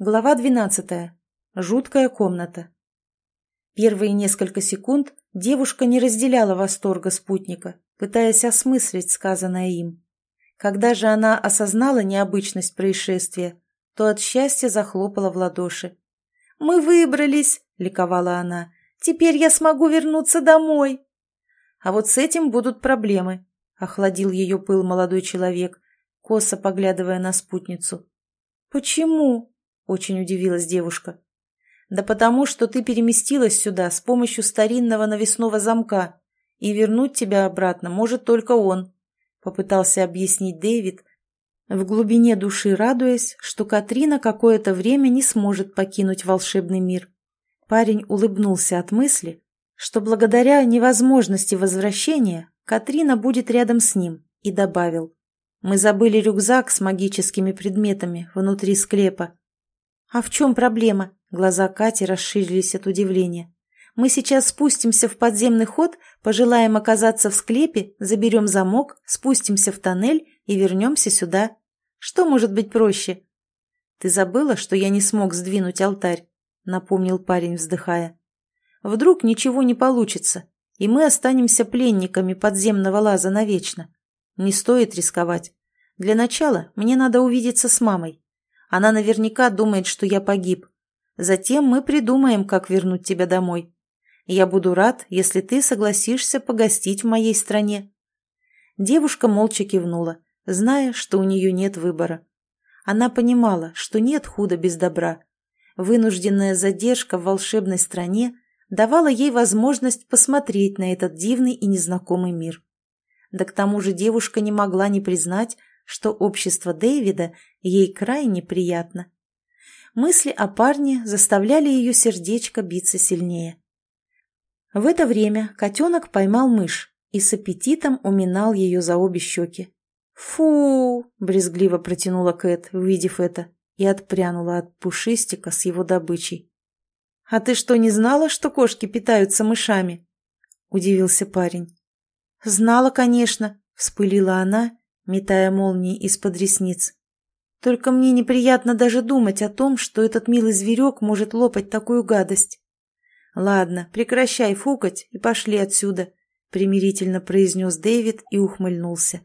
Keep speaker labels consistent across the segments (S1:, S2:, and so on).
S1: Глава 12. Жуткая комната. Первые несколько секунд девушка не разделяла восторга спутника, пытаясь осмыслить сказанное им. Когда же она осознала необычность происшествия, то от счастья захлопала в ладоши. «Мы выбрались!» — ликовала она. «Теперь я смогу вернуться домой!» «А вот с этим будут проблемы», — охладил ее пыл молодой человек, косо поглядывая на спутницу. «Почему?» Очень удивилась девушка. Да потому, что ты переместилась сюда с помощью старинного навесного замка, и вернуть тебя обратно может только он, попытался объяснить Дэвид, в глубине души радуясь, что Катрина какое-то время не сможет покинуть волшебный мир. Парень улыбнулся от мысли, что благодаря невозможности возвращения Катрина будет рядом с ним, и добавил. «Мы забыли рюкзак с магическими предметами внутри склепа. «А в чем проблема?» Глаза Кати расширились от удивления. «Мы сейчас спустимся в подземный ход, пожелаем оказаться в склепе, заберем замок, спустимся в тоннель и вернемся сюда. Что может быть проще?» «Ты забыла, что я не смог сдвинуть алтарь?» напомнил парень, вздыхая. «Вдруг ничего не получится, и мы останемся пленниками подземного лаза навечно. Не стоит рисковать. Для начала мне надо увидеться с мамой. Она наверняка думает, что я погиб. Затем мы придумаем, как вернуть тебя домой. Я буду рад, если ты согласишься погостить в моей стране». Девушка молча кивнула, зная, что у нее нет выбора. Она понимала, что нет худа без добра. Вынужденная задержка в волшебной стране давала ей возможность посмотреть на этот дивный и незнакомый мир. Да к тому же девушка не могла не признать, что общество Дэвида ей крайне приятно. Мысли о парне заставляли ее сердечко биться сильнее. В это время котенок поймал мышь и с аппетитом уминал ее за обе щеки. «Фу!» – брезгливо протянула Кэт, увидев это, и отпрянула от пушистика с его добычей. «А ты что, не знала, что кошки питаются мышами?» – удивился парень. «Знала, конечно», – вспылила она метая молнии из-под ресниц. Только мне неприятно даже думать о том, что этот милый зверек может лопать такую гадость. «Ладно, прекращай фукать и пошли отсюда», — примирительно произнес Дэвид и ухмыльнулся.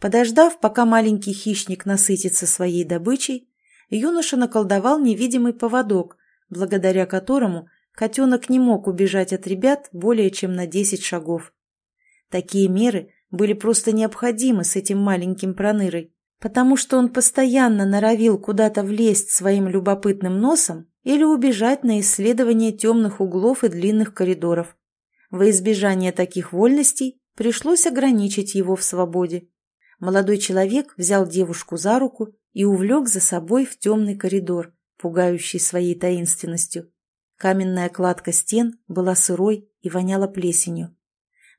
S1: Подождав, пока маленький хищник насытится своей добычей, юноша наколдовал невидимый поводок, благодаря которому котенок не мог убежать от ребят более чем на десять шагов. Такие меры были просто необходимы с этим маленьким пронырой, потому что он постоянно норовил куда-то влезть своим любопытным носом или убежать на исследование темных углов и длинных коридоров. Во избежание таких вольностей пришлось ограничить его в свободе. Молодой человек взял девушку за руку и увлек за собой в темный коридор, пугающий своей таинственностью. Каменная кладка стен была сырой и воняла плесенью.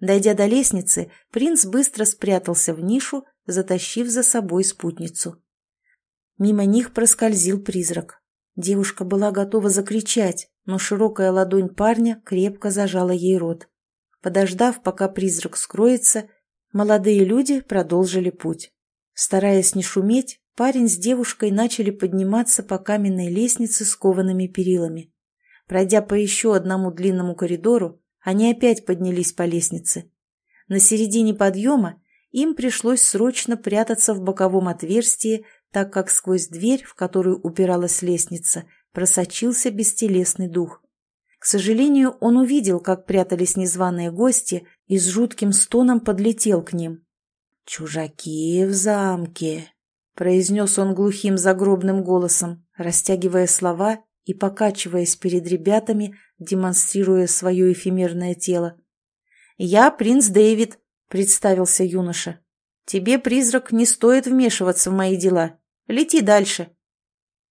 S1: Дойдя до лестницы, принц быстро спрятался в нишу, затащив за собой спутницу. Мимо них проскользил призрак. Девушка была готова закричать, но широкая ладонь парня крепко зажала ей рот. Подождав, пока призрак скроется, молодые люди продолжили путь. Стараясь не шуметь, парень с девушкой начали подниматься по каменной лестнице с коваными перилами. Пройдя по еще одному длинному коридору, они опять поднялись по лестнице. На середине подъема им пришлось срочно прятаться в боковом отверстии, так как сквозь дверь, в которую упиралась лестница, просочился бестелесный дух. К сожалению, он увидел, как прятались незваные гости, и с жутким стоном подлетел к ним. «Чужаки в замке», — произнес он глухим загробным голосом, растягивая слова и покачиваясь перед ребятами, демонстрируя свое эфемерное тело. «Я принц Дэвид», — представился юноша. «Тебе, призрак, не стоит вмешиваться в мои дела. Лети дальше».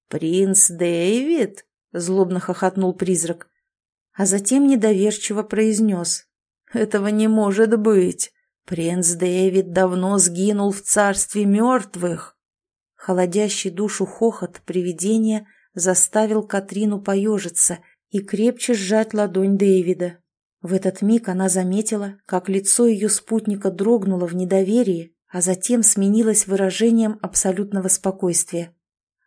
S1: «Принц Дэвид?» — злобно хохотнул призрак. А затем недоверчиво произнес. «Этого не может быть. Принц Дэвид давно сгинул в царстве мертвых». Холодящий душу хохот привидения заставил Катрину поежиться — и крепче сжать ладонь Дэвида. В этот миг она заметила, как лицо ее спутника дрогнуло в недоверии, а затем сменилось выражением абсолютного спокойствия.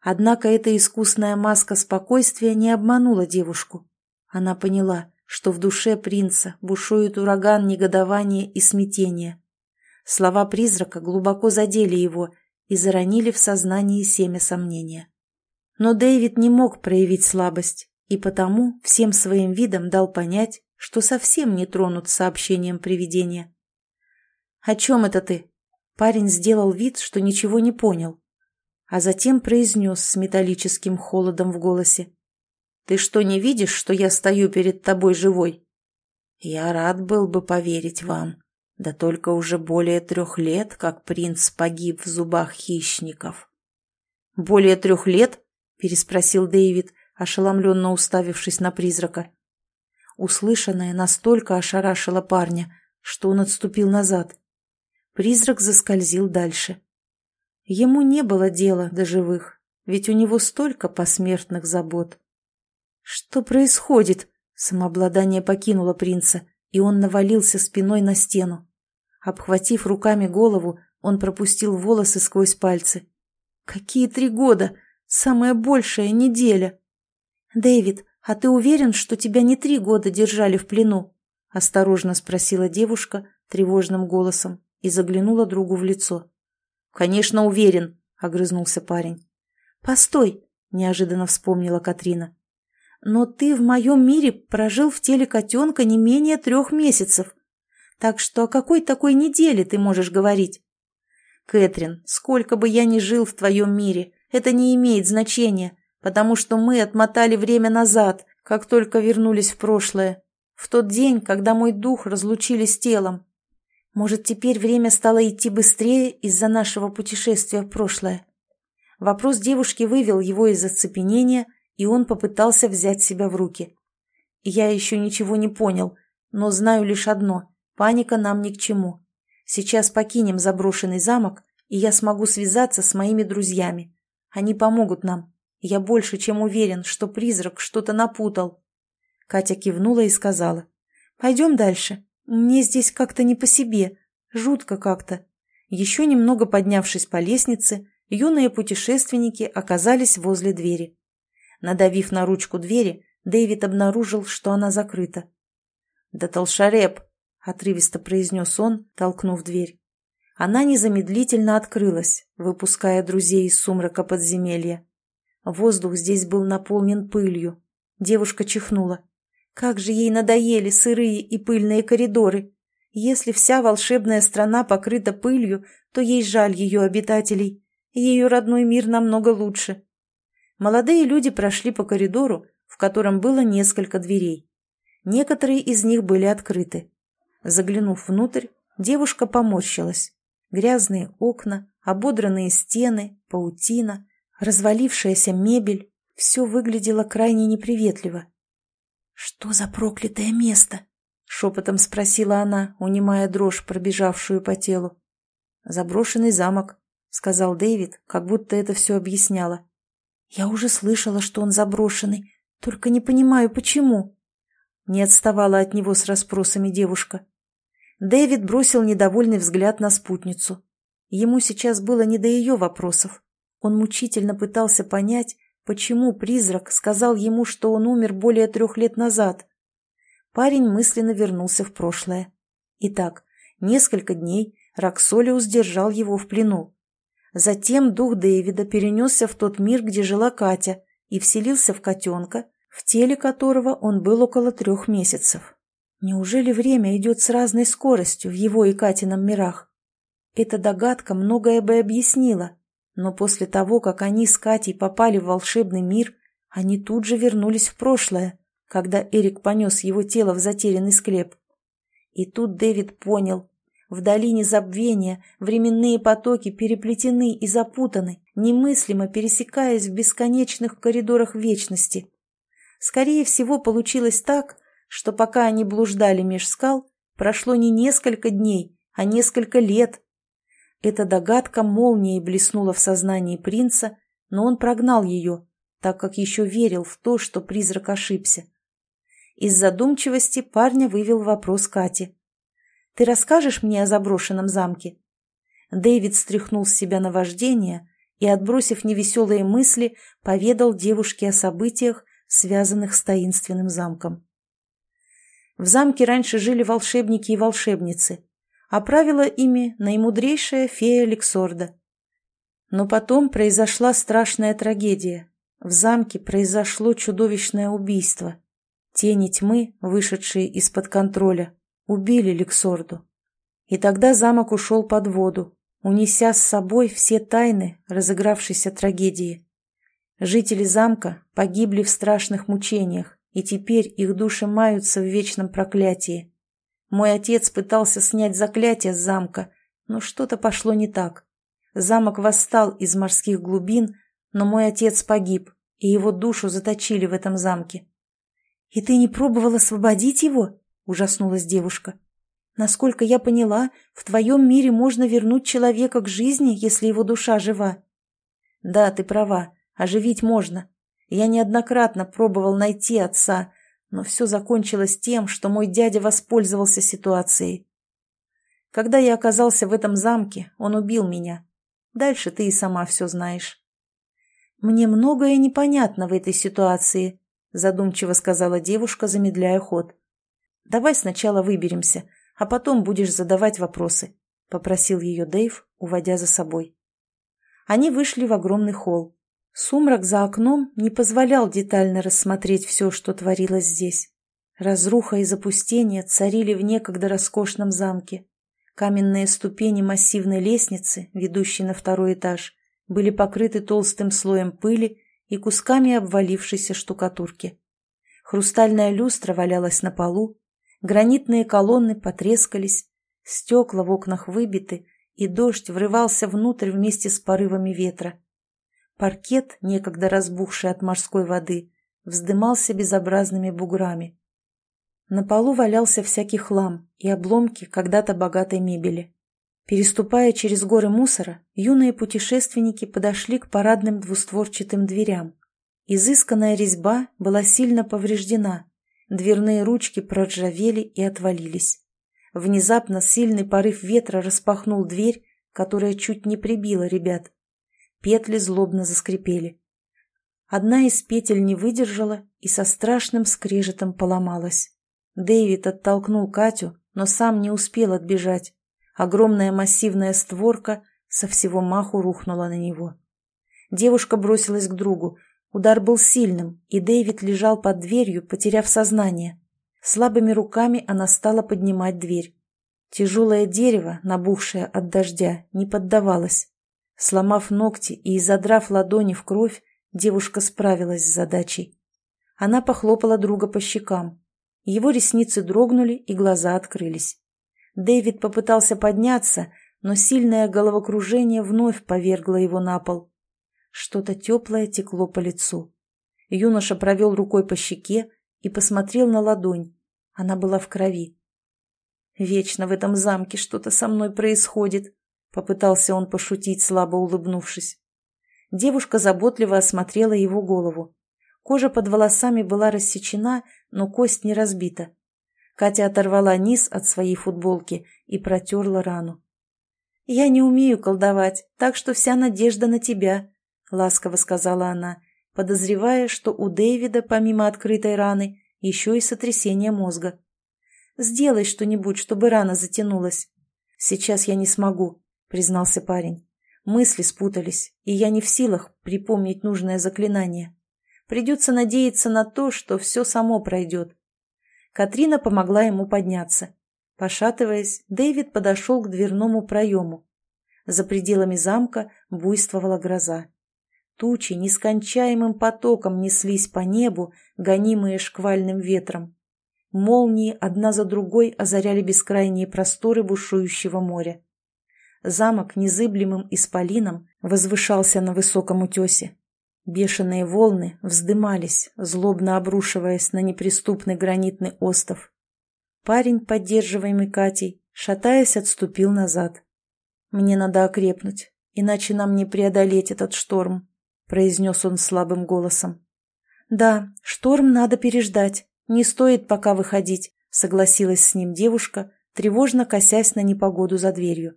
S1: Однако эта искусная маска спокойствия не обманула девушку. Она поняла, что в душе принца бушует ураган негодования и смятения. Слова призрака глубоко задели его и заронили в сознании семя сомнения. Но Дэвид не мог проявить слабость, и потому всем своим видом дал понять, что совсем не тронут сообщением привидения. «О чем это ты?» Парень сделал вид, что ничего не понял, а затем произнес с металлическим холодом в голосе. «Ты что, не видишь, что я стою перед тобой живой?» «Я рад был бы поверить вам, да только уже более трех лет, как принц погиб в зубах хищников». «Более трех лет?» — переспросил Дэвид, ошеломленно уставившись на призрака. Услышанное настолько ошарашило парня, что он отступил назад. Призрак заскользил дальше. Ему не было дела до живых, ведь у него столько посмертных забот. «Что происходит?» Самообладание покинуло принца, и он навалился спиной на стену. Обхватив руками голову, он пропустил волосы сквозь пальцы. «Какие три года? Самая большая неделя!» «Дэвид, а ты уверен, что тебя не три года держали в плену?» — осторожно спросила девушка тревожным голосом и заглянула другу в лицо. «Конечно, уверен», — огрызнулся парень. «Постой», — неожиданно вспомнила Катрина. «Но ты в моем мире прожил в теле котенка не менее трех месяцев. Так что о какой такой неделе ты можешь говорить?» «Кэтрин, сколько бы я ни жил в твоем мире, это не имеет значения, потому что мы отмотали время назад, как только вернулись в прошлое, в тот день, когда мой дух разлучили с телом. Может, теперь время стало идти быстрее из-за нашего путешествия в прошлое? Вопрос девушки вывел его из оцепенения, и он попытался взять себя в руки. Я еще ничего не понял, но знаю лишь одно – паника нам ни к чему. Сейчас покинем заброшенный замок, и я смогу связаться с моими друзьями. Они помогут нам. Я больше чем уверен, что призрак что-то напутал. Катя кивнула и сказала. «Пойдем дальше. Мне здесь как-то не по себе, жутко как-то. Еще немного поднявшись по лестнице, юные путешественники оказались возле двери. Надавив на ручку двери, Дэвид обнаружил, что она закрыта. «Да толшареп!» — отрывисто произнес он, толкнув дверь. Она незамедлительно открылась, выпуская друзей из сумрака подземелья. Воздух здесь был наполнен пылью. Девушка чихнула. Как же ей надоели сырые и пыльные коридоры. Если вся волшебная страна покрыта пылью, то ей жаль ее обитателей. Ее родной мир намного лучше. Молодые люди прошли по коридору, в котором было несколько дверей. Некоторые из них были открыты. Заглянув внутрь, девушка поморщилась. Грязные окна, ободранные стены, паутина, развалившаяся мебель – все выглядело крайне неприветливо. «Что за проклятое место?» — шепотом спросила она, унимая дрожь, пробежавшую по телу. «Заброшенный замок», — сказал Дэвид, как будто это все объясняло. «Я уже слышала, что он заброшенный, только не понимаю, почему». Не отставала от него с расспросами девушка. Дэвид бросил недовольный взгляд на спутницу. Ему сейчас было не до ее вопросов. Он мучительно пытался понять, Почему призрак сказал ему, что он умер более трех лет назад? Парень мысленно вернулся в прошлое. Итак, несколько дней Роксолиус держал его в плену. Затем дух Дэвида перенесся в тот мир, где жила Катя, и вселился в котенка, в теле которого он был около трех месяцев. Неужели время идет с разной скоростью в его и Катином мирах? Эта догадка многое бы объяснила, но после того, как они с Катей попали в волшебный мир, они тут же вернулись в прошлое, когда Эрик понес его тело в затерянный склеп. И тут Дэвид понял. В долине забвения временные потоки переплетены и запутаны, немыслимо пересекаясь в бесконечных коридорах вечности. Скорее всего, получилось так, что пока они блуждали меж скал, прошло не несколько дней, а несколько лет, эта догадка молнией блеснула в сознании принца, но он прогнал ее, так как еще верил в то, что призрак ошибся. Из задумчивости парня вывел вопрос Кати. «Ты расскажешь мне о заброшенном замке?» Дэвид стряхнул с себя наваждение и, отбросив невеселые мысли, поведал девушке о событиях, связанных с таинственным замком. В замке раньше жили волшебники и волшебницы, а правила ими наимудрейшая фея Лексорда. Но потом произошла страшная трагедия. В замке произошло чудовищное убийство. Тени тьмы, вышедшие из-под контроля, убили Лексорду. И тогда замок ушел под воду, унеся с собой все тайны разыгравшейся трагедии. Жители замка погибли в страшных мучениях, и теперь их души маются в вечном проклятии. Мой отец пытался снять заклятие с замка, но что-то пошло не так. Замок восстал из морских глубин, но мой отец погиб, и его душу заточили в этом замке. «И ты не пробовал освободить его?» – ужаснулась девушка. «Насколько я поняла, в твоем мире можно вернуть человека к жизни, если его душа жива». «Да, ты права, оживить можно. Я неоднократно пробовал найти отца, но все закончилось тем, что мой дядя воспользовался ситуацией. Когда я оказался в этом замке, он убил меня. Дальше ты и сама все знаешь. «Мне многое непонятно в этой ситуации», — задумчиво сказала девушка, замедляя ход. «Давай сначала выберемся, а потом будешь задавать вопросы», — попросил ее Дэйв, уводя за собой. Они вышли в огромный холл. Сумрак за окном не позволял детально рассмотреть все, что творилось здесь. Разруха и запустение царили в некогда роскошном замке. Каменные ступени массивной лестницы, ведущей на второй этаж, были покрыты толстым слоем пыли и кусками обвалившейся штукатурки. Хрустальная люстра валялась на полу, гранитные колонны потрескались, стекла в окнах выбиты, и дождь врывался внутрь вместе с порывами ветра. Паркет, некогда разбухший от морской воды, вздымался безобразными буграми. На полу валялся всякий хлам и обломки когда-то богатой мебели. Переступая через горы мусора, юные путешественники подошли к парадным двустворчатым дверям. Изысканная резьба была сильно повреждена, дверные ручки проржавели и отвалились. Внезапно сильный порыв ветра распахнул дверь, которая чуть не прибила ребят. Петли злобно заскрипели. Одна из петель не выдержала и со страшным скрежетом поломалась. Дэвид оттолкнул Катю, но сам не успел отбежать. Огромная массивная створка со всего маху рухнула на него. Девушка бросилась к другу. Удар был сильным, и Дэвид лежал под дверью, потеряв сознание. Слабыми руками она стала поднимать дверь. Тяжелое дерево, набухшее от дождя, не поддавалось. Сломав ногти и задрав ладони в кровь, девушка справилась с задачей. Она похлопала друга по щекам. Его ресницы дрогнули и глаза открылись. Дэвид попытался подняться, но сильное головокружение вновь повергло его на пол. Что-то теплое текло по лицу. Юноша провел рукой по щеке и посмотрел на ладонь. Она была в крови. «Вечно в этом замке что-то со мной происходит», Попытался он пошутить, слабо улыбнувшись. Девушка заботливо осмотрела его голову. Кожа под волосами была рассечена, но кость не разбита. Катя оторвала низ от своей футболки и протерла рану. «Я не умею колдовать, так что вся надежда на тебя», — ласково сказала она, подозревая, что у Дэвида, помимо открытой раны, еще и сотрясение мозга. «Сделай что-нибудь, чтобы рана затянулась. Сейчас я не смогу. — признался парень. Мысли спутались, и я не в силах припомнить нужное заклинание. Придется надеяться на то, что все само пройдет. Катрина помогла ему подняться. Пошатываясь, Дэвид подошел к дверному проему. За пределами замка буйствовала гроза. Тучи нескончаемым потоком неслись по небу, гонимые шквальным ветром. Молнии одна за другой озаряли бескрайние просторы бушующего моря. Замок незыблемым исполином возвышался на высоком утесе. Бешеные волны вздымались, злобно обрушиваясь на неприступный гранитный остов. Парень, поддерживаемый Катей, шатаясь, отступил назад. «Мне надо окрепнуть, иначе нам не преодолеть этот шторм», — произнес он слабым голосом. «Да, шторм надо переждать, не стоит пока выходить», — согласилась с ним девушка, тревожно косясь на непогоду за дверью.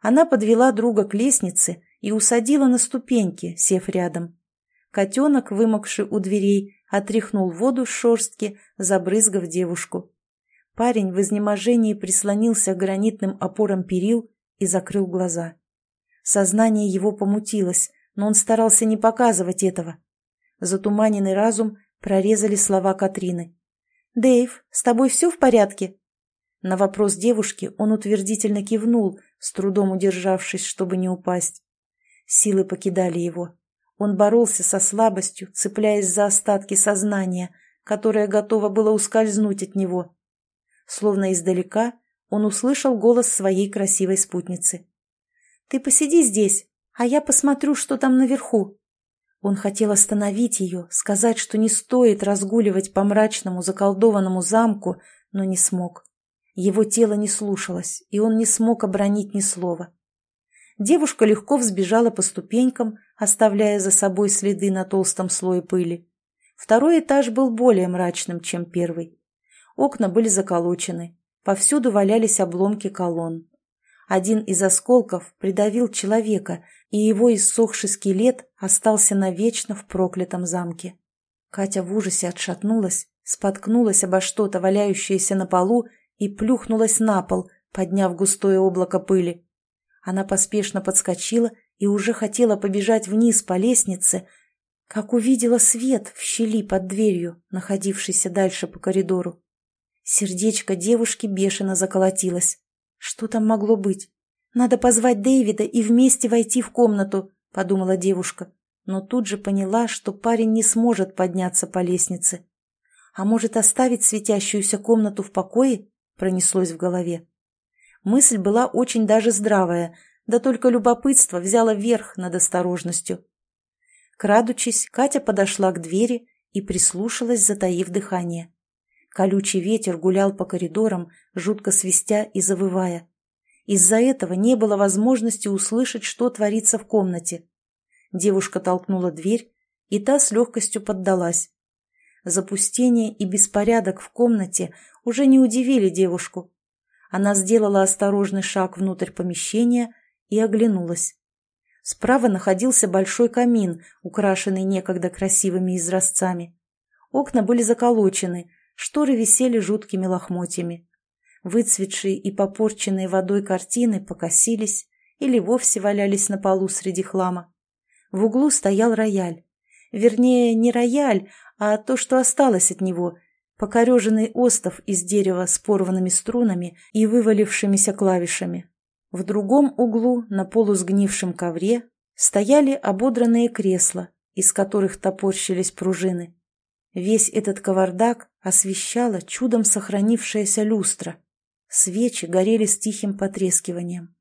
S1: Она подвела друга к лестнице и усадила на ступеньки, сев рядом. Котенок, вымокший у дверей, отряхнул воду с шерстки, забрызгав девушку. Парень в изнеможении прислонился к гранитным опорам перил и закрыл глаза. Сознание его помутилось, но он старался не показывать этого. Затуманенный разум прорезали слова Катрины. «Дэйв, с тобой все в порядке?» На вопрос девушки он утвердительно кивнул, с трудом удержавшись, чтобы не упасть. Силы покидали его. Он боролся со слабостью, цепляясь за остатки сознания, которое готово было ускользнуть от него. Словно издалека он услышал голос своей красивой спутницы. «Ты посиди здесь, а я посмотрю, что там наверху». Он хотел остановить ее, сказать, что не стоит разгуливать по мрачному заколдованному замку, но не смог. Его тело не слушалось, и он не смог обронить ни слова. Девушка легко взбежала по ступенькам, оставляя за собой следы на толстом слое пыли. Второй этаж был более мрачным, чем первый. Окна были заколочены, повсюду валялись обломки колонн. Один из осколков придавил человека, и его иссохший скелет остался навечно в проклятом замке. Катя в ужасе отшатнулась, споткнулась обо что-то, валяющееся на полу, и плюхнулась на пол, подняв густое облако пыли. Она поспешно подскочила и уже хотела побежать вниз по лестнице, как увидела свет в щели под дверью, находившейся дальше по коридору. Сердечко девушки бешено заколотилось. Что там могло быть? Надо позвать Дэвида и вместе войти в комнату, подумала девушка, но тут же поняла, что парень не сможет подняться по лестнице. А может оставить светящуюся комнату в покое? Пронеслось в голове. Мысль была очень даже здравая, да только любопытство взяло верх над осторожностью. Крадучись, Катя подошла к двери и прислушалась, затаив дыхание. Колючий ветер гулял по коридорам, жутко свистя и завывая. Из-за этого не было возможности услышать, что творится в комнате. Девушка толкнула дверь, и та с легкостью поддалась. Запустение и беспорядок в комнате уже не удивили девушку. Она сделала осторожный шаг внутрь помещения и оглянулась. Справа находился большой камин, украшенный некогда красивыми изразцами. Окна были заколочены, шторы висели жуткими лохмотьями. Выцветшие и попорченные водой картины покосились или вовсе валялись на полу среди хлама. В углу стоял рояль. Вернее, не рояль, а то, что осталось от него, покореженный остов из дерева с порванными струнами и вывалившимися клавишами. В другом углу, на полусгнившем ковре, стояли ободранные кресла, из которых топорщились пружины. Весь этот кавардак освещала чудом сохранившаяся люстра. Свечи горели с тихим потрескиванием.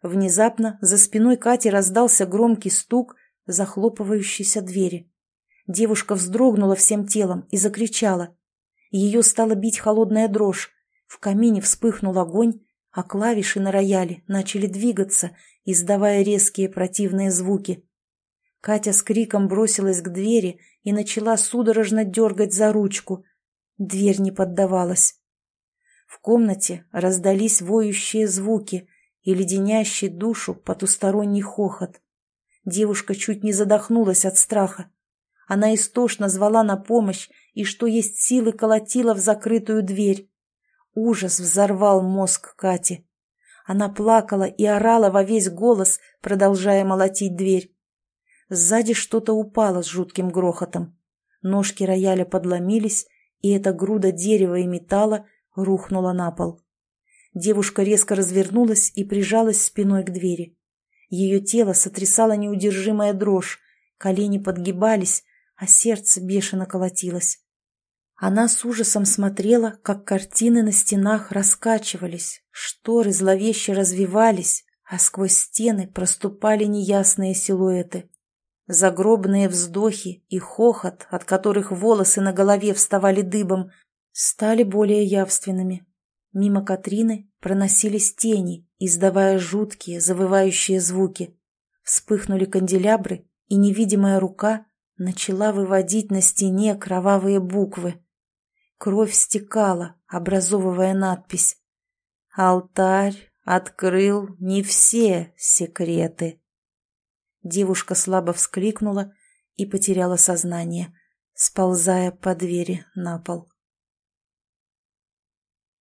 S1: Внезапно за спиной Кати раздался громкий стук захлопывающейся двери. Девушка вздрогнула всем телом и закричала. Ее стала бить холодная дрожь. В камине вспыхнул огонь, а клавиши на рояле начали двигаться, издавая резкие противные звуки. Катя с криком бросилась к двери и начала судорожно дергать за ручку. Дверь не поддавалась. В комнате раздались воющие звуки и леденящий душу потусторонний хохот. Девушка чуть не задохнулась от страха. Она истошно звала на помощь и, что есть силы, колотила в закрытую дверь. Ужас взорвал мозг Кати. Она плакала и орала во весь голос, продолжая молотить дверь. Сзади что-то упало с жутким грохотом. Ножки рояля подломились, и эта груда дерева и металла рухнула на пол. Девушка резко развернулась и прижалась спиной к двери. Ее тело сотрясало неудержимая дрожь, колени подгибались, а сердце бешено колотилось. Она с ужасом смотрела, как картины на стенах раскачивались, шторы зловеще развивались, а сквозь стены проступали неясные силуэты. Загробные вздохи и хохот, от которых волосы на голове вставали дыбом, стали более явственными. Мимо Катрины проносились тени, издавая жуткие, завывающие звуки. Вспыхнули канделябры, и невидимая рука начала выводить на стене кровавые буквы. Кровь стекала, образовывая надпись. «Алтарь открыл не все секреты». Девушка слабо вскликнула и потеряла сознание, сползая по двери на пол.